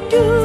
Do.